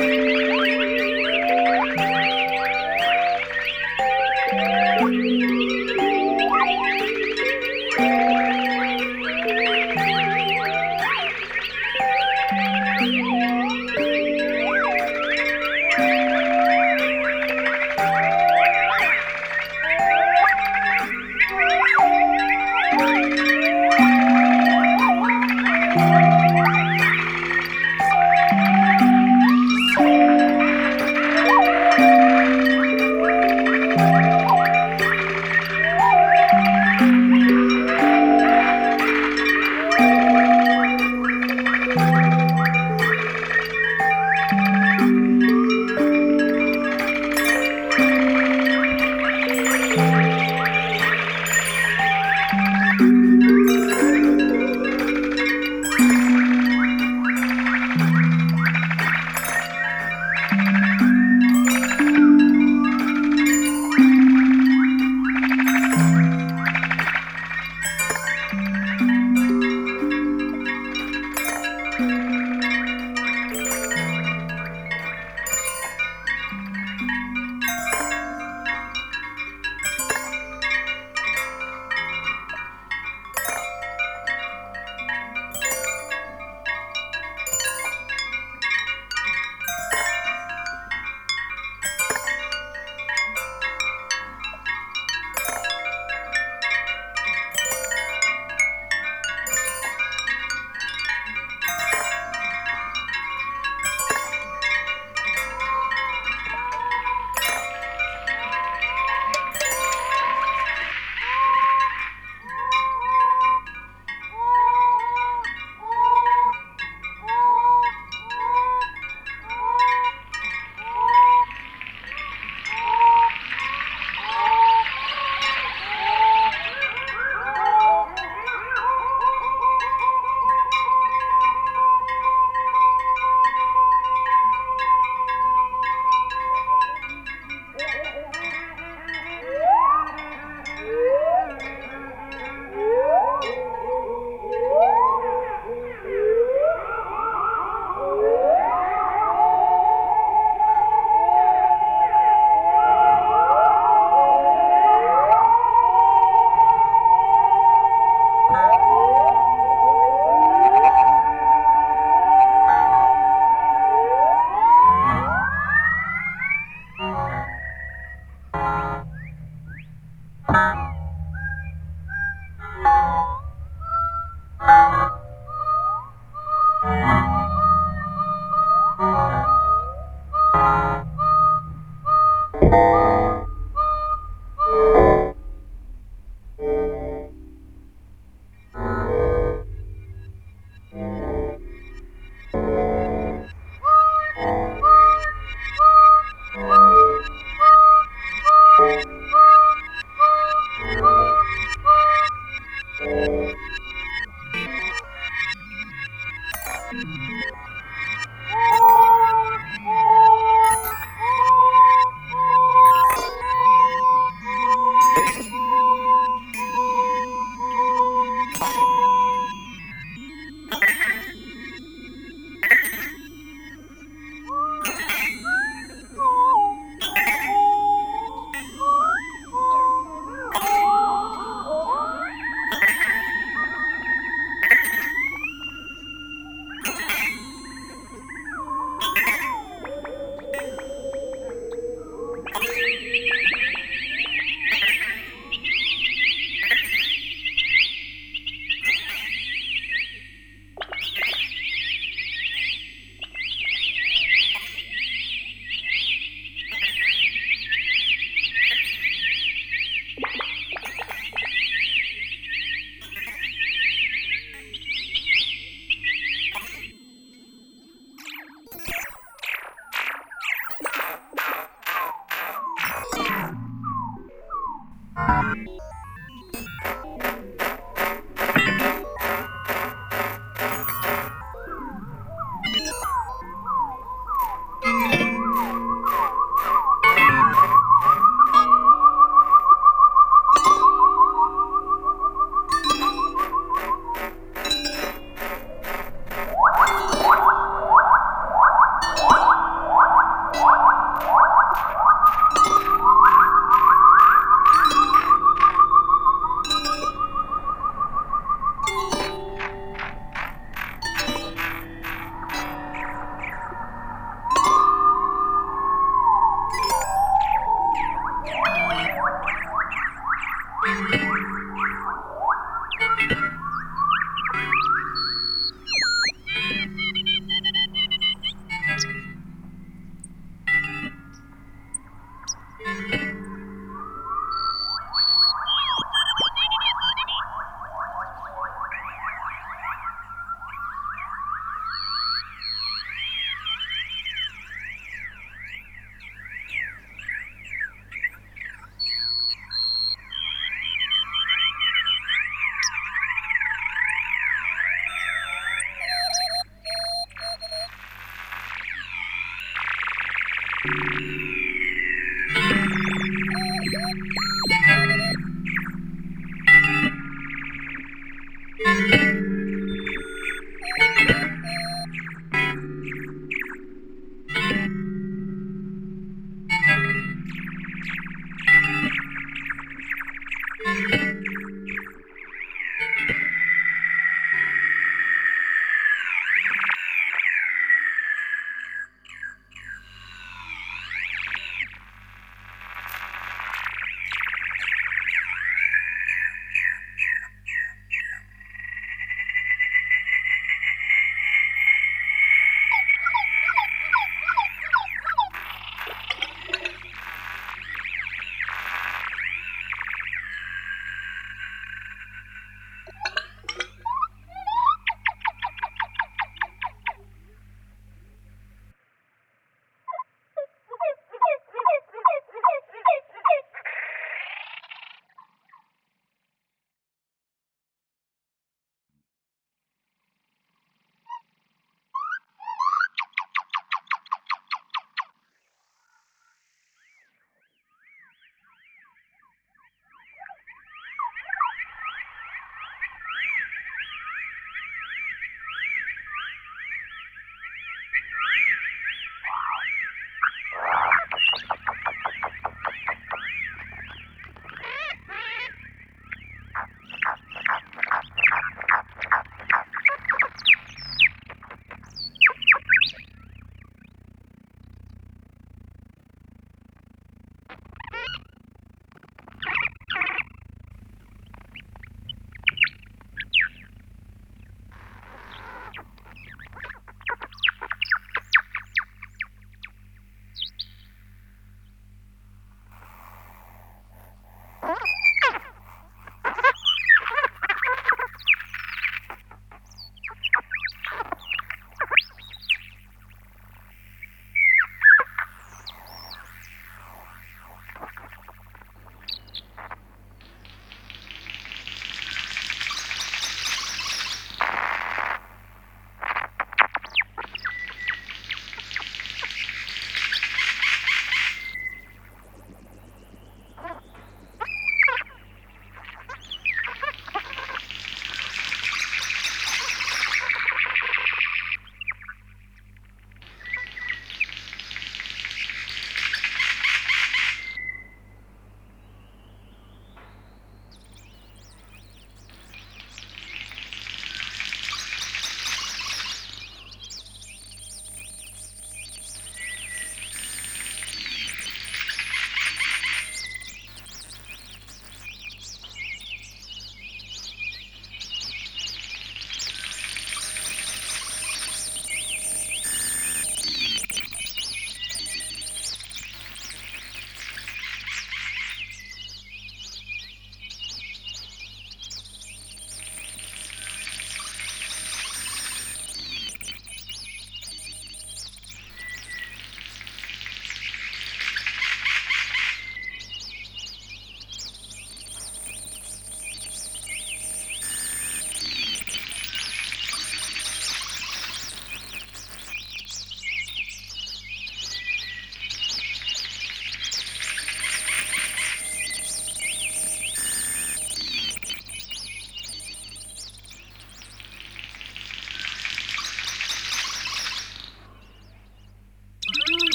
Thank you.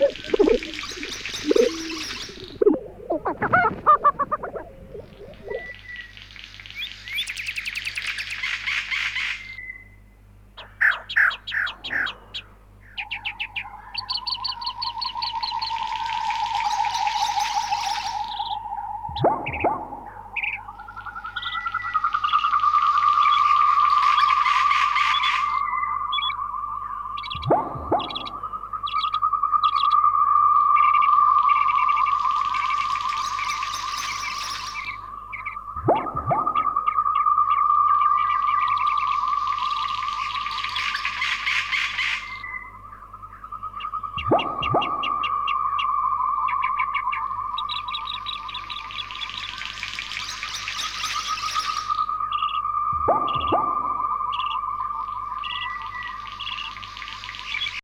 Woo!